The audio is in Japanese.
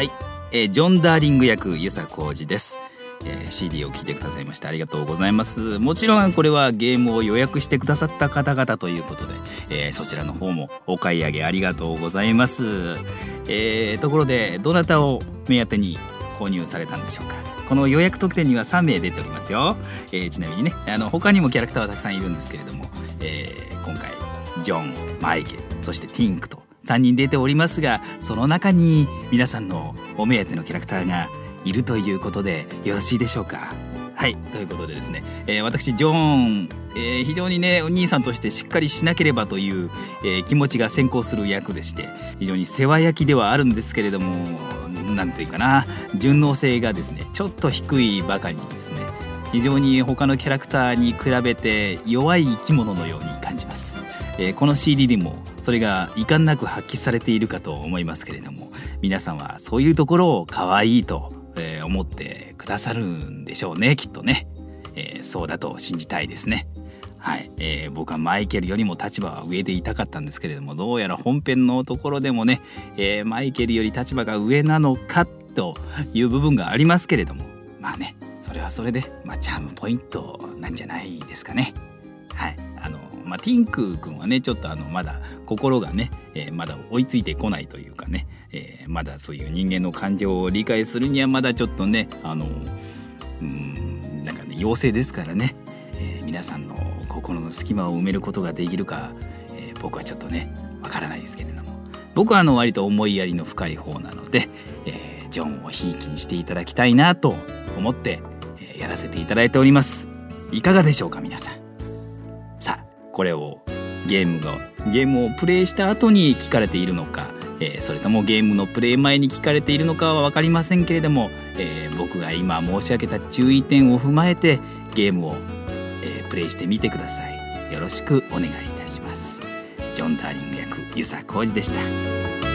はい、えー、ジョン・ダーリング役遊佐浩二です、えー、CD を聴いてくださいましてありがとうございます。もちろんこれはゲームを予約してくださった方々ということで、えー、そちらの方もお買い上げありがとうございます、えー、ところでどなたを目当てに購入されたんでしょうか。この予約特典には3名出ておりますよ、えー、ちなみにねあの他にもキャラクターはたくさんいるんですけれども、えー、今回ジョンマイケルそしてティンクと3人出ておりますがその中に皆さんのお目当てのキャラクターがいるということでよろしいでしょうか？はいということでですね、えー、私ジョーン、えー、非常にねお兄さんとしてしっかりしなければという、えー、気持ちが先行する役でして非常に世話焼きではあるんですけれども何ていうかな順応性がですねちょっと低いばかりにですね。非常に他のキャラクターに比べて弱い生き物のように感じます、えー、この CD でもそれが遺憾なく発揮されているかと思いますけれども皆さんはそういうところを可愛いと、えー、思ってくださるんでしょうねきっとね、えー、そうだと信じたいですね。はい、えー、僕はマイケルよりも立場は上でいたかったんですけれどもどうやら本編のところでもね、えー、マイケルより立場が上なのかという部分がありますけれどもまあねそれはそれで、まあ、チャームポイントなんじゃないですかね。はい。あのまあ、ティンク君はねちょっとあのまだ心がね、えー、まだ追いついてこないというかね、えー、まだそういう人間の感情を理解するにはまだちょっとねあのうんなんかね妖精ですからね、えー、皆さんの心の隙間を埋めることができるか、えー、僕はちょっとねわからないですけれども。僕はあの割と思いやりの深い方なので、えー、ジョンをひいきにしていただきたいなと思って、えー、やらせていただいております。いかがでしょうか皆さん。これをゲームがゲームをプレイした後に聞かれているのか、えー、それともゲームのプレイ前に聞かれているのかは分かりませんけれども、えー、僕が今申し上げた注意点を踏まえてゲームをえプレイしてみてください。よろしくお願いいたします。ジョン・ダーリング役遊佐浩二でした。